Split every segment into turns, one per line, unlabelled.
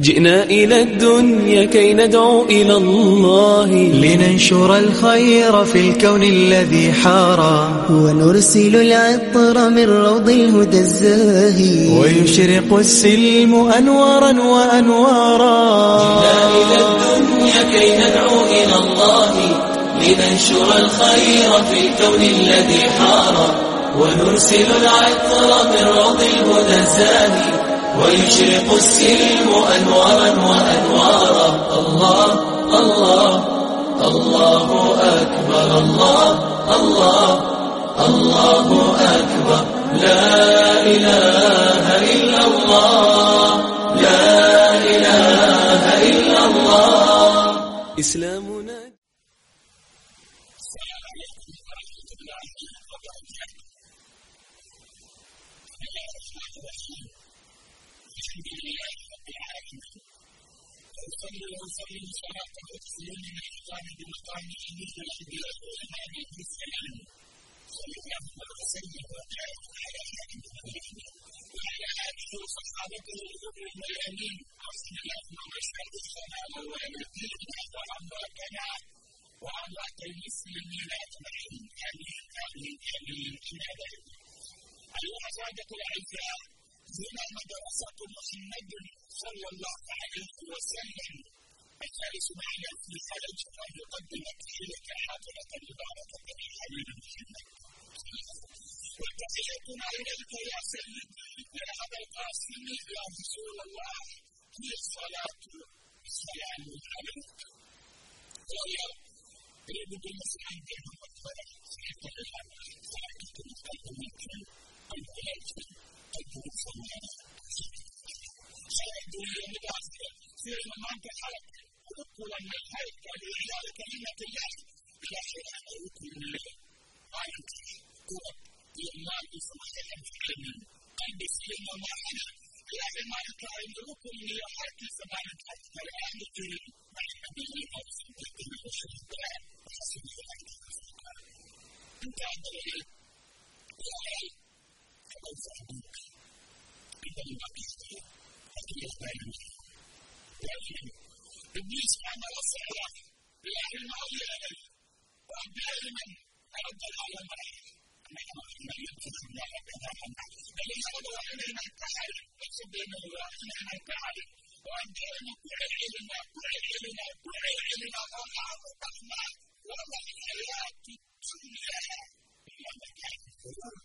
جئنا إلى الدنيا كي ندعو إلى الله
لننشر الخير في الكون الذي حارى
ونرسل العطر من روض الهدى الزاهي
ويشرق السلم أنوارا وأنوارا
جئنا إلى الدنيا كي ندعو إلى الله لننشر الخير في الكون الذي حارى ونرسل العطر من روض الهدى الزاهي ويشرق السلم أنوارا وأنوارا الله الله الله أكبر الله الله الله أكبر لا إله إلا الله لا إله إلا الله إسلام
يقيم الصلاة ويؤتون من الكتاب بمقام يميل الأنبياء والإمام السلام
صلى الله عليه وسلم
وبارك على خاتم الأنبياء وعلى آله وصحابته الغر الميامين أحسن لهم وأشهد الصلاة ونبينا ورحمتنا وعلى المسلمين أجمعين آمين آمين آمين إلى ذلك أيها الإخوة الأعزاء هنا مدرسة محمد صلى الله عليه وسلم الثالث معنى في خرج فيقدم التحية حاضرة مباركة لحبيب
محمد
وتحيتنا إليك يا سيدي يا أبا القاسم يا رسول الله هي الصلاة السلام عليك وهي يجب المسلم بهم الصلاة حتى
الآن صلاة المقدمة الولادة الدروس
الصلاة الدنيا متعصبة في ممانك حركة ادخل الحيط الى كلمه الله الى حين ان
يكون
وانت تقوى لله صحيح مسلم قلبي سلم وحنا الى حين انت ان يكون لحيث سمعت حتى الان تريد ان تبين نفسك تبين الشيطان
وحسن
انت عندك يا علي
فقد صاحبك انت المقيت حتى يستعين لكن
ابليس عمل الصلاه لكن ما يعلم ودائما رد العالم
نحن ما يمكن ان نعلم
الذي يرضى الينا التحل يقصد انه اننا التحل وانتهينا بالعلم بالعلم بالعلم وما ربحنا وما الحياه الدنيا الا متاع
الغرور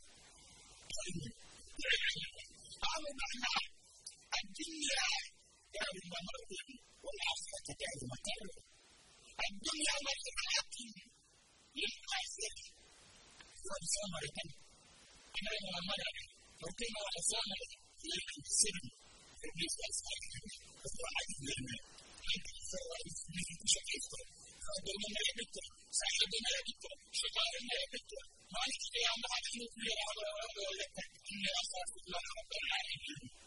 قالوا معنى الدنيا متاع ظهرهم والآخرة
تعد متاعهم
الدنيا متاعات للآخرة
والثمرة
أمام ومنع وكما وثمرة
لكن سر بالنسبة للآخرة وهو عدد لنا
عند الفوائد
من شقيقة
فضلنا بك سعدنا بك شقارنا بك مالك يا معلم يا رب إني أخاف الله رب العالمين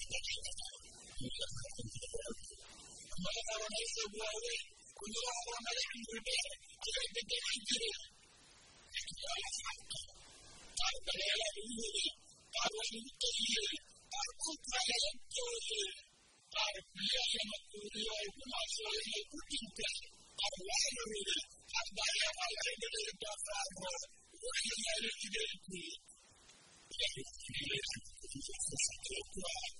أنت فقير
توفيق
آخرة في سبيل كتابة الدنيا مسموعة للأسفل وبعد والآخرة أبدا وكل سبيل وكل مليون خلق الله الإنسان أن تكون الإنسان ولكن أن يكون الإنسان وعلى مبدأ في الآخرة هي مثل ما يجعل أحدكم إصبعه في اليم يتم
فتنتك كاليوم تديك لها ولد هي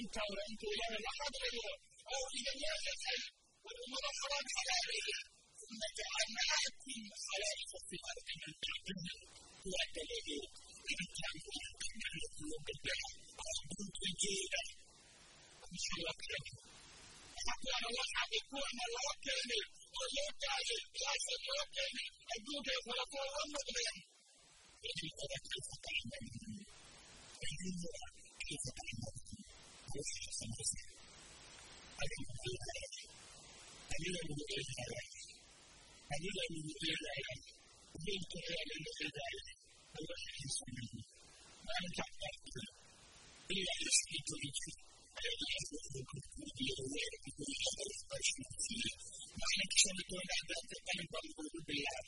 intaana intuu ilaahay la hadlayo awgiga loo yeelay wuu ummada xalaal xalaaleeya uma jacalnaakum khalaa'ifa fi ardi min bacdihi kuwaa dabadeed
cosas en ese. Ayúdame a la ayúdame a la ayúdame a la
بنت غير الخلال
الوحي السمين ما تعبت إلا يسكت وجهي الذي يسلك كل يوم بكل شيء فيه ما
نكشفت
ولا ذات قلب القلوب بالله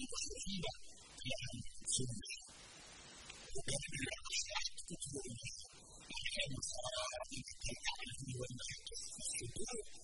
lugar de vida que hay sobre mí. Porque de mi lado está tu gloria. Alejemos a la vida que hay en mi buen momento.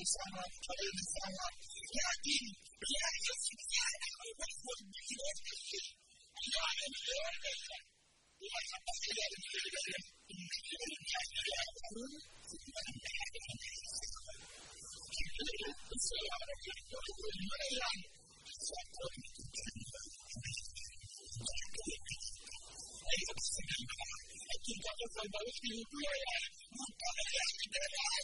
insanlar, parayı insanlar. Ya din, ya yesin, ya nasıl bitiriyor musun? Allah'ın görmeyecek. Buna sabah ilerim, ilerim, ilerim, ilerim, Thank you.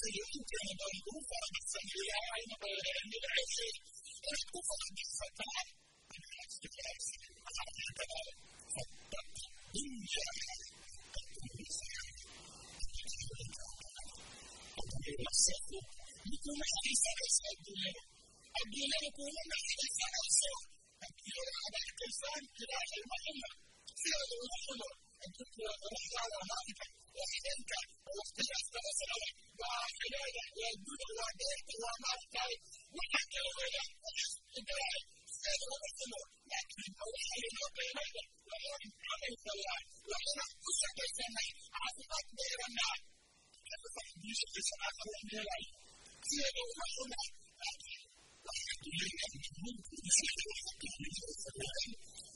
سيمكن أن تنفع بالسميع عين غير العشر أن تنفع بالفتاة أن الاختلاف حقيقة فاتق الدنيا
نفسكم
لكم حديث ليس الدنيا الدنيا يكون حديث ليس الدنيا على الكفان إلى المهمة في الوحدة el título de Romántica, Occidente, Hostias Venezuela, Guajirana, y el Duro Guardiente, Guamarcay, Guajirana, Guajirana, Guajirana, la Tripolía y la Peruana, la Oriental Inferior, la Mena Pusa que se me hace más de Granada. Eso es el dicho que se va a aprender ahí. Si el humano, la Tripolía, la Tripolía, la Tripolía, la
Tripolía, la Tripolía,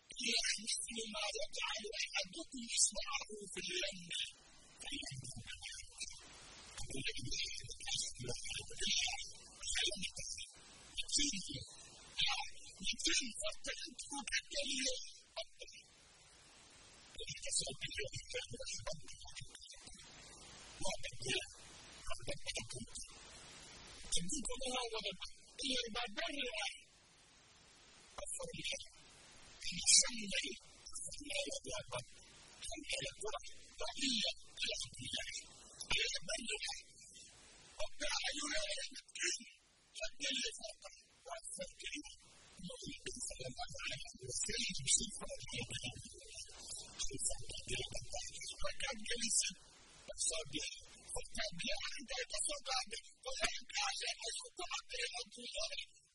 فيها ما يجعل أحدكم إصبعه في اليمنى
فيمنى
يمكن بين
الدنيا ولكن
يبلغ
حياتك يا
ربنا وآخرتك تفكر فكر
كيف تعبر فكر استماعي أو كمالي الجماعي استمديني وكتالي
وبرجل من الصوت كنت أفكر ولكن كنت تصدق من معها سواء من معها ومن من معها ومن كان ربنا كان وكتالي أو المسلمين بين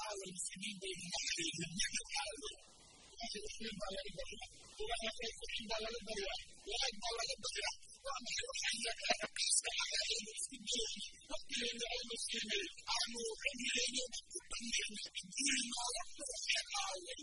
الصحابه المسلمين باجماعهم لم يحد حاله واحد يسلم ولا يبرع ولا يستحب ولا يبرع لا يقبل ولا يبرع واما يحيك قيس على اهل المسلمين وقل لأهل المسلمين عمرو كملين وتطمئن الدين ما ربك حق عليه.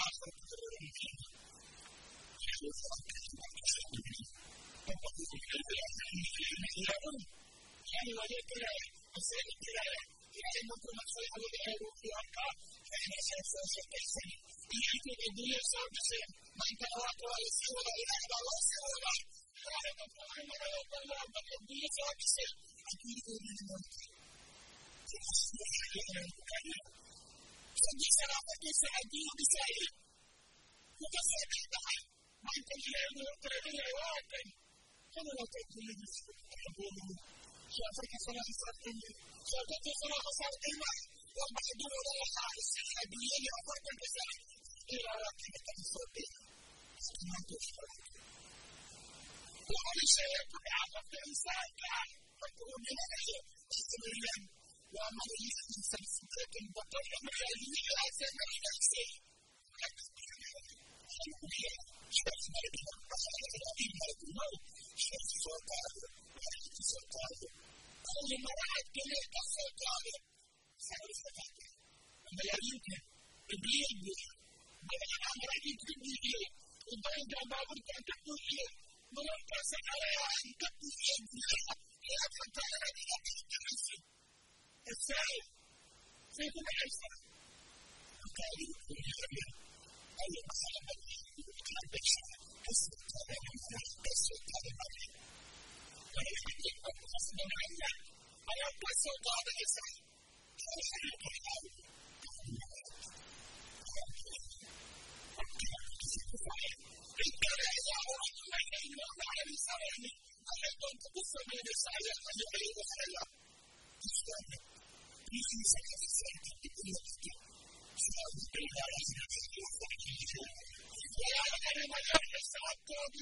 الهدايه الى منذ مدخل الهدايه وفيها فاحنا سنفوز بالسنه ياتي بالدنيا صعب شيء من كان وقته يسير الى احد الله سوى الله وعلى تطمئن ويقول ربك الدنيا صعب شيء اكيد من الممكن فتصبح حياه كبيره تجي صلاتك سعدي بسعيد وتصعد البحر وانت الهادي وانت الهادي وانت كما لو تكون يدرس تحبونه شافك صلاح صارتين شافك صلاح صارتين ومحدود لها السحابية لأفرق الجزائر إلى راكبة الصوتين ما
تشعر
وعلى شيء يعرف الإنسان كان فتقول من أي استمرا وما يريد الإنسان سكوت بطل ما يريد الإنسان من نفسه شاف ملك المصر القديم ملك الموت شاف صوته وحيد صوته كل ما رأت كلمة صوته سعر صوته وما يمكن البيد بدأ الأمر يمكن بيه وبعد ما بدأ تقول ولو كان عليها أن تقول يدها لا تتعلم أن تتحسن السائل في كل حسن وكان
يقول يخبر
أي مسألة بيشة حسن التابع حسن التابع ولكن يكون والحديث منفصل عنه وينقص بعد نفسه والحديث الحال إن كان إذا أردت أن يوضع لسانه أحد أن تقص من رسالة الذي يدخلها في سكة السنة بكل مكان
سواء إلى رسالة الإسلام
ويعلم من يحرص على التوبة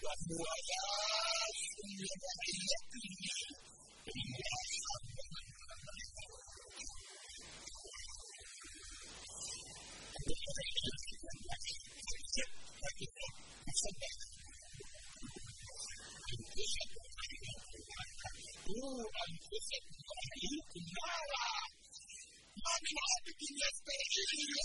كده Mira, ¿verdad que se dice este? Porque aquí no es. Thank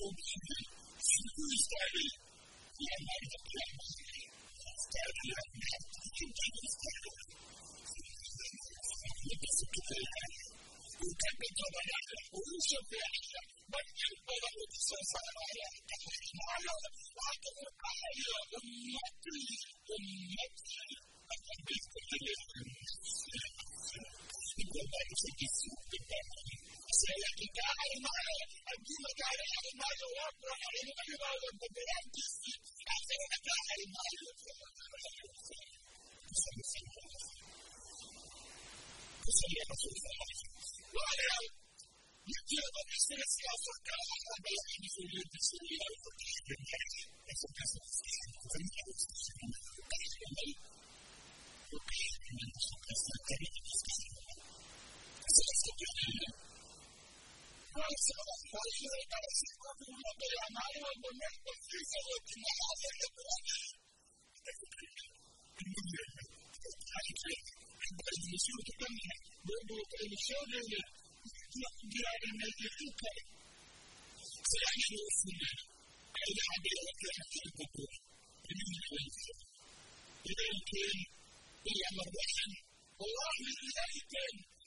you. libertad es el conjunto de la mano al momento físico de tu madre de tu año. Tradición que también, donde tradición de la diaria en el que tú caes. Será que no es una, hay la habilidad que hace el
poco, en
el
momento.
Pero que, y la mordaza, o la habilidad que tiene,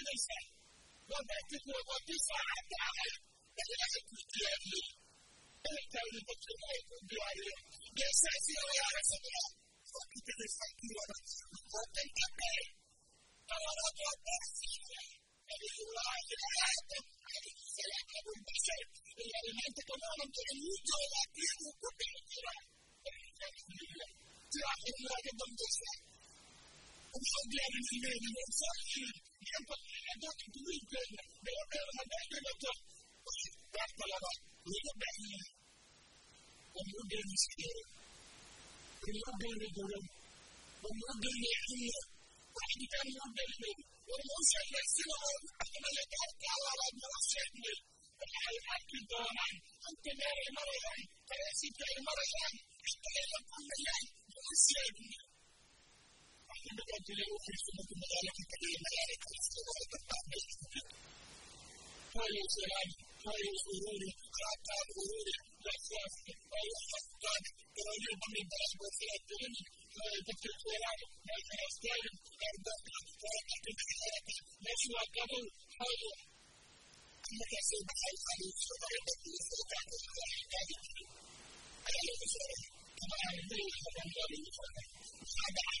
inaysa wadaatiku wadisaacadda ahayd ee ilaahay kuu diyaariyey ehelkaagiba jilmaha kuu diyaariyo geesaasiga walaala sabira oo ku tegaysaa kii wada danka kale dalabaad waa darsiga nabiyullaahi aadam calayhi salaam abulbashar ilaa imaanta kama oran jirin wujooda diinuu ku dhici jira tiraaxin waaga dambaysa wuxuu diyaarinimeeni moosaaxiin tiempo antes que tú dices, veo que la manera que lo toco, pues, las palabras, luego ven, como un bien izquierdo, como un bien duro, como un bien ejido, practicar un bien duro, como un selección, como le toca a la adolescente, para el acto de la mano, ante la hermana, para decir que la hermana, ante la hermana, como un selección, inagoo dilay u fiirsanadu magaalada fadhiya magaala kaliisagoo ay badbaadmay isku jiro waayo salaami waayo uruuri qaabtaan uruuri waasaasi waayo xasbaani garoonyo bami balaagoo sidaad dareemin dadka jeelaani meeshanaas gaadin gaardaka gaardaka maxaaraka meeshu waa gabow waayo markaasay baxay xaliiso marada iyo sirtaanka iyo xilkaadi jiri ayaa lagu soo ama aan leeyahay baan waa lagu soo waxaa dhacay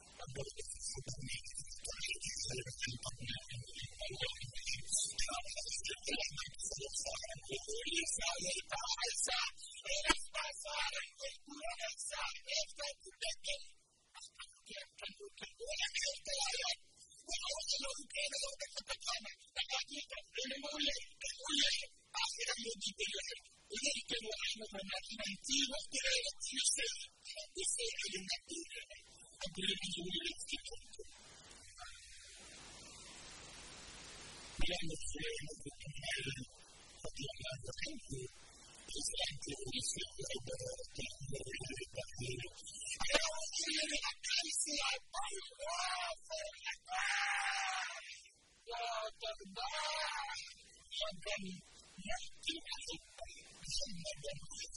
Dice el inactivo, في وقت
آية
نفسه حدثه عن النبي أقول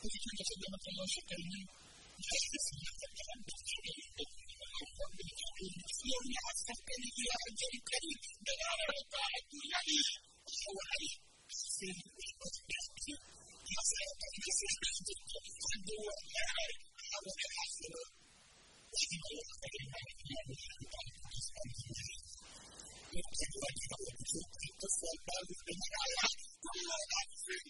Politik hazırlamakta yaşı gelmeyi herkesin yaptıklarını takdir
edildi.
يوم أصدقني يا أجلكني بلا رضاعة لي وهو علي أحسن وأصدقني يا سيد المسيح أصدقني قد ولا حول أحسن
وحين يقتل الملك لا يحب أن تصدقني يقتل وجهه بسوق
القصة الباب بن العلاء كل أحسن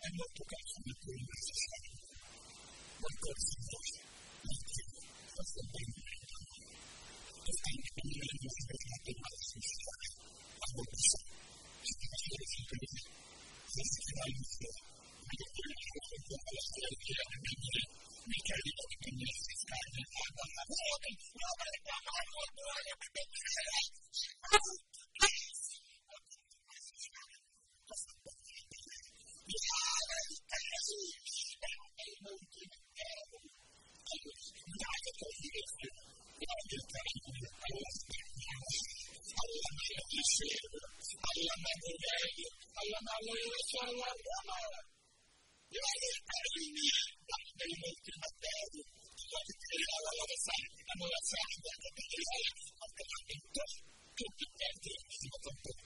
and what the government doing as a whole. What goes forth, what goes forth, what goes forth. If I'm coming in with a happy relationship, I will be so. If I feel if you believe it, this is how you feel. We don't really have to go all the way here and be here. We can't even be in this kind of time. I'm not
going to be able to do it. I'm not going to be able to do it. لا يبون على لا يرتعي بعد الموت مكان سيصف في الحياة حتى يبدأ بعلم معرفة بالمحبوب ومن فعل مثل السيطرة سؤال حدث مدتي تحتاج
إلى كان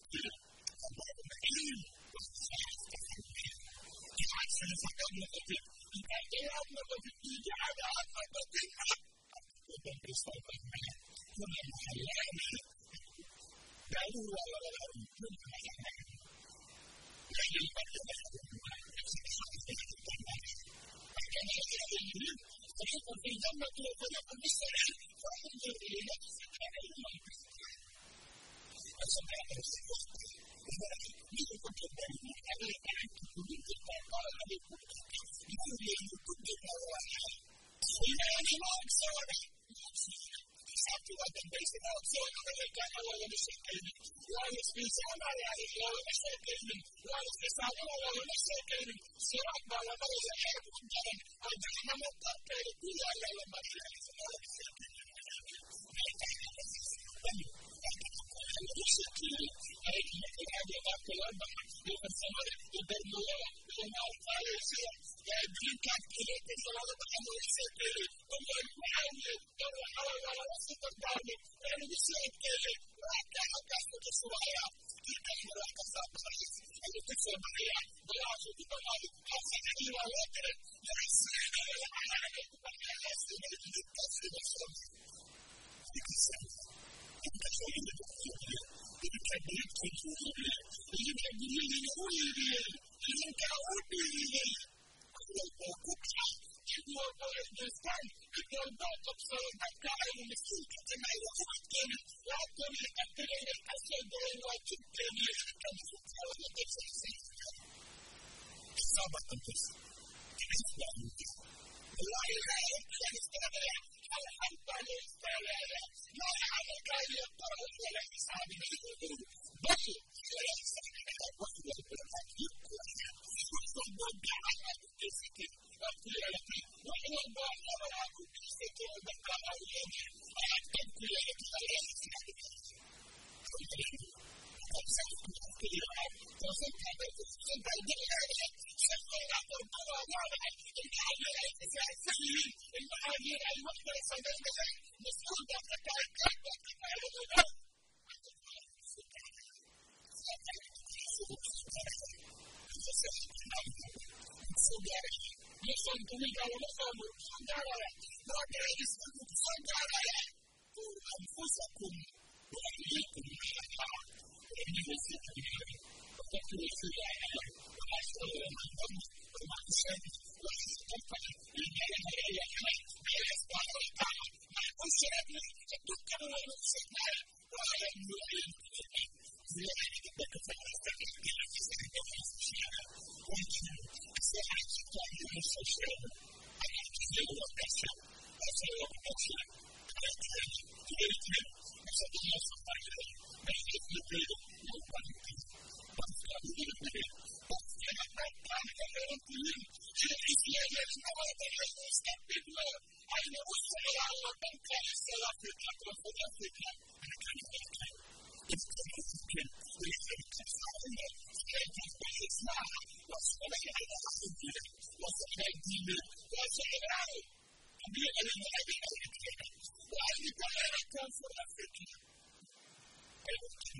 أغلب في جعل أغلب الدماء
كل محلان
قالوا لا ولا لا كل
محلان يعني المريض أحد
فكان هذا المريض طريق في الجنة وطريق في السعير فانظر إلى نفسك أيما تسعى. you know, I mean, I'm sorry. Exactly what the basic I'm saying, I'm going to get my own shaking. Why is this somebody I didn't know the shaking? Why is this I don't know the shaking? See, I'm going to go to the head one day. I'm going to have a cup of tea. I'm going to have a cup of tea. Thank you waa green cardkii lootiisa laga baxayo isoo keenay dan lagu caawiyey dan waxawayaa laga soo dardaarmay waa lagu soo adkeeyey waadkaa halkaasku tusubahayaa dilkan mar wax kastaa baxays ayuu ku soo baxayaa dalaasuu ku dhamaaday xabsadadii waa loo diray lasiigayo lacanaagay ku baxayaasiinay intaasiina soo idinka
bilibkiisuu iibiyey
idinka guryahiina u iibiyey idinkaa u dhiiriyey your contract, give your boy this day, give your backup so that guy in the suit can deny the hot game, walk on it, and then it has to go in like two days.
Bible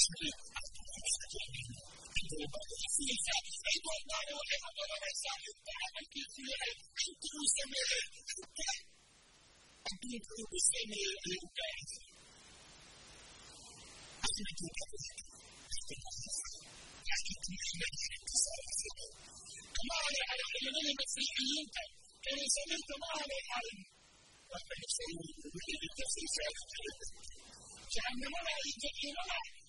Espírito, a presença de Deus. Quando
precisa, é igualdade ao erro, não vai ser ajudado que vier, em tudo semear, em pé. Em tudo semear, em pé.
A gente tem que fazer. A
gente tem que fazer. كما على على علماء المسيحيين كانوا يسمون كما على العلم وكانوا
يسمون بالتفسير
في الكتاب كان منع الجميع منع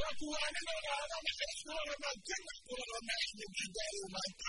wa kuwaana leedaada naxariis kula rabaa janna kula rabaa isla gaadaayo maanta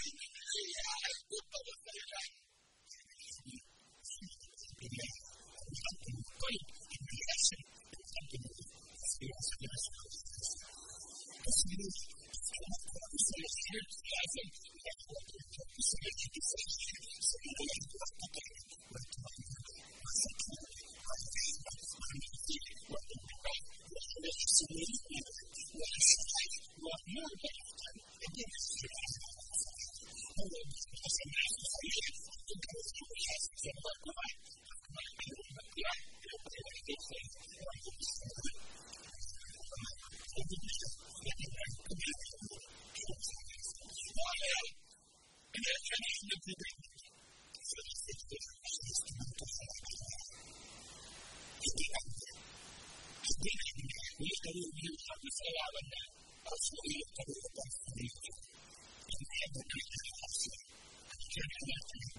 见。
Thank you.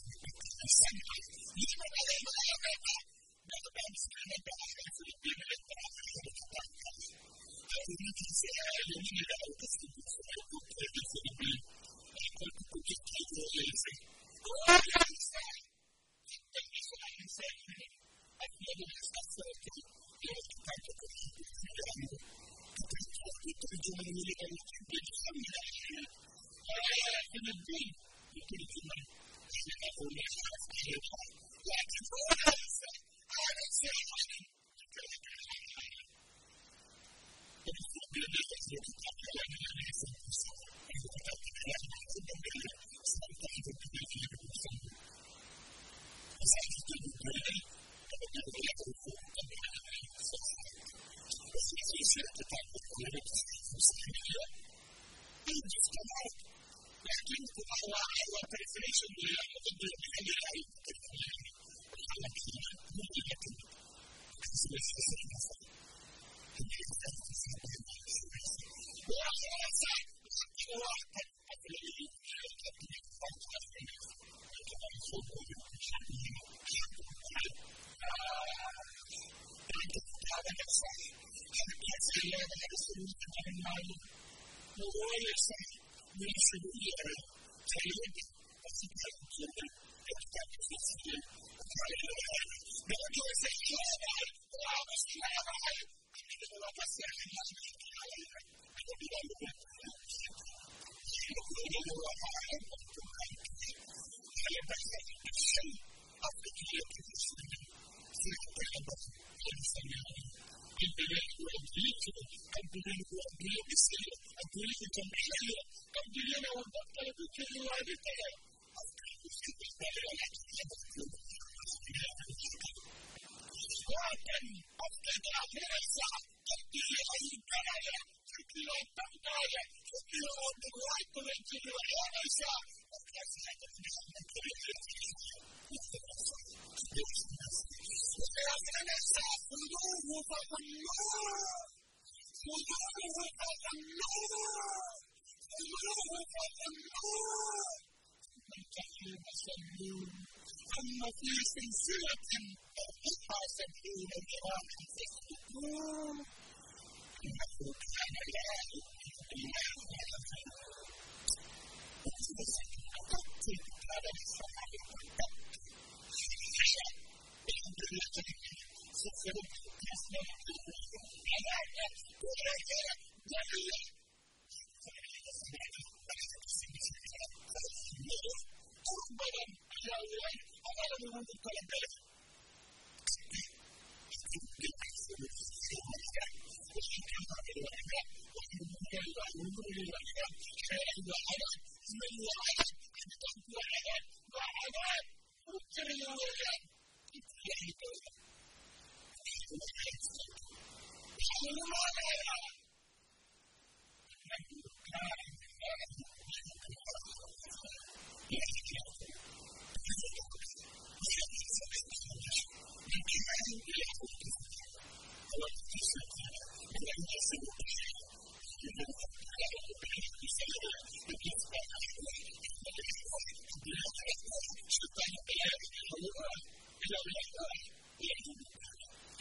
temblinario, cambien a un doctor de mucho de la vida. Hasta que se prepare la actividad de la وأن أبتدع فرصة تبديل الكراية فكر التنطاية فكر الدروات والجن والعنسة وكاسة تبديل الكراية وكاسة نسى فلوه فغلوه ثم في سلسلة أربعة سبعين ذراعا فاسلكوه إنه كان لا يؤمن بالله والآخرة اجلس أتبتل قال الصحابة الحمد لله position just made a decision. I like that. Good idea. Definitely. Everybody, I know you like, I know everyone is going to be. Thank you. Yeah.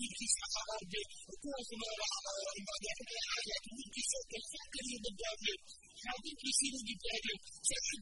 midkiisa xabaabeen kuwaas ibaadaatooda xaajaat midkiisa kalfaa kaliya badbaadeen xaadinkiisiina badbaadeen saaxid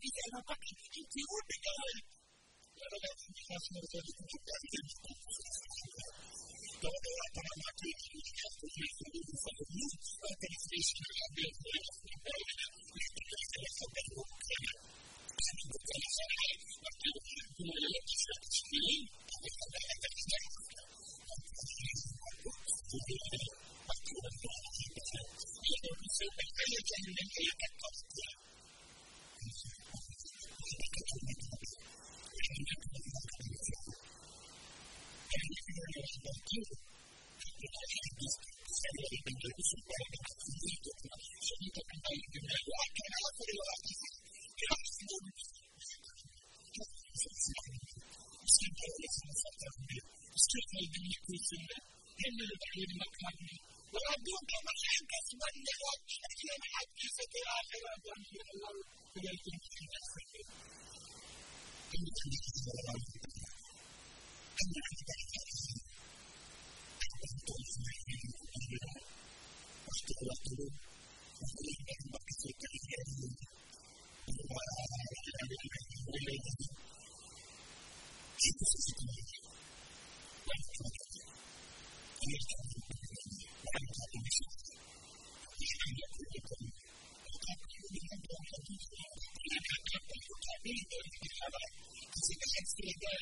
and see again.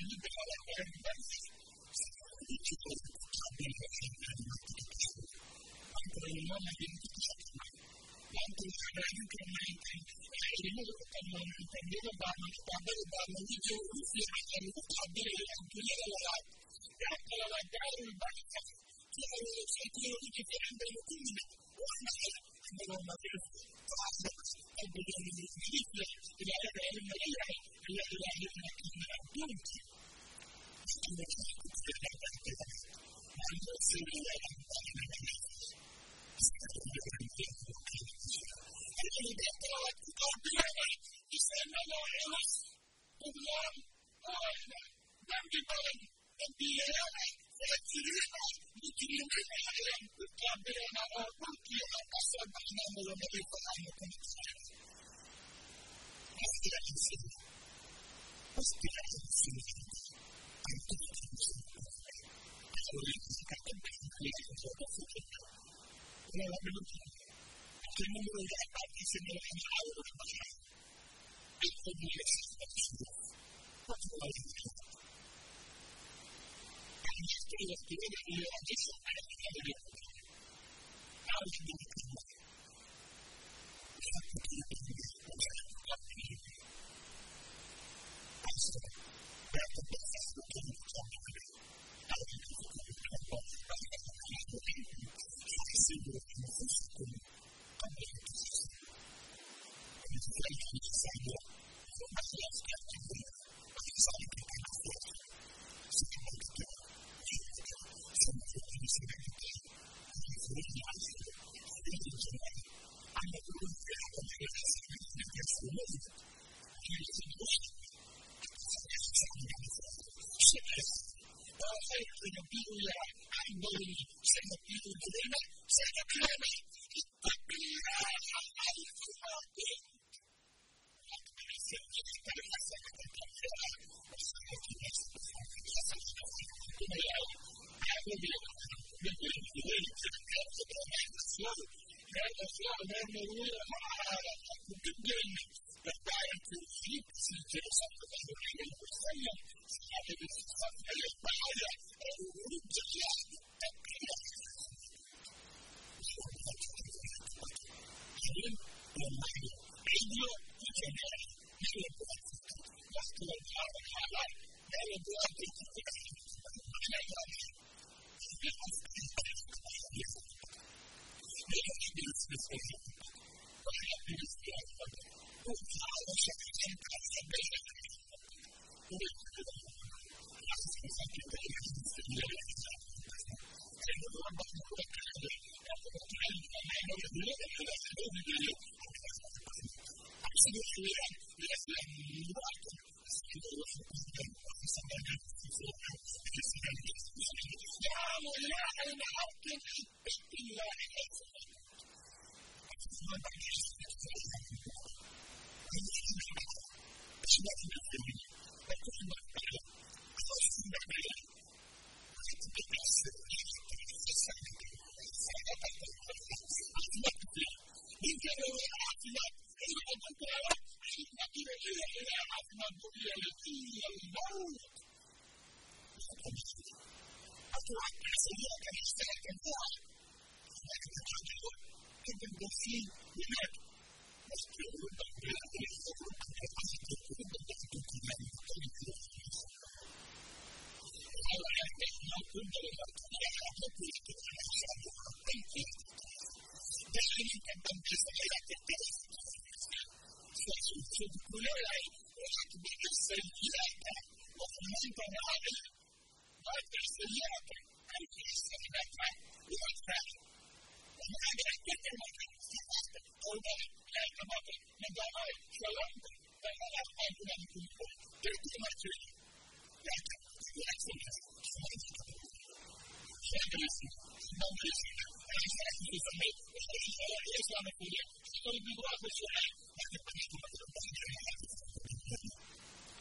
atuar seria organizar e cantar. Como é que o trabalhador tem um fim e neto? Mas que o
grupo da mulher é o grupo que é mais que o grupo da mulher é o grupo que é mais
Ela é bem uma culpa de uma mulher, ela é política, ela é uma mulher, tem que ir. Deixa ele tentar pensar, ela tem que ir. Se a gente for de mulher, ela é que deve ser direta, ou não tem nada, five days a year ago. I was using the metro. We went traveling. And when I got to the metro, I was like, oh, no, I come up and I go home. So I went there. But I was like, I'm going to go. They're too much to eat. Yeah, that's the best. So I think about it. So I do see. No reason. And I said, this is a myth. It's a Islamic video. So we go out with your hand. I think we need to go to the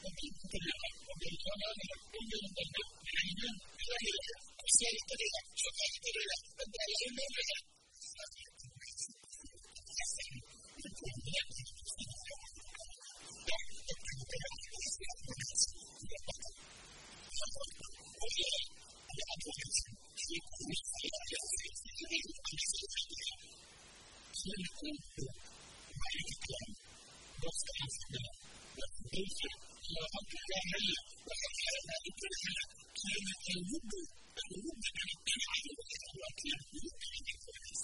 completamente legal, porque el canal de los puntos de internet de la Unión es la legal, es la legal, son la legal, contra la Unión legal. Thank you. وحتى لا هلا وحتى لا يمكن هلا كانت الود الود عن الدين عن الوحيد وكان الود عن الكويس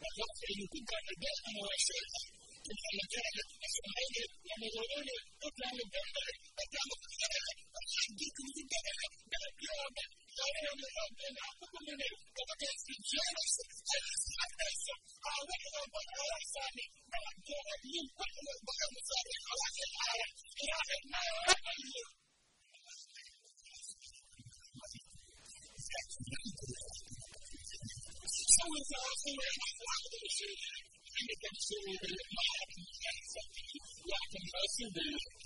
ويغفر كنت مدائما وشيئا ثم جعلت مسؤوليه ومظلوله تطلع من الدمار فتعمل خيرا وتحديكم بالدمار بعد يوم غير مقابله كان في جالس الاسحاق أعوذ بالله ثاني بعد جوابين كل بعض ثاني خلاص الآية إله ما يعمل سوي فاصل واحد الشيء عندك تسوي بالمعرفة لكن فاصل بالقيم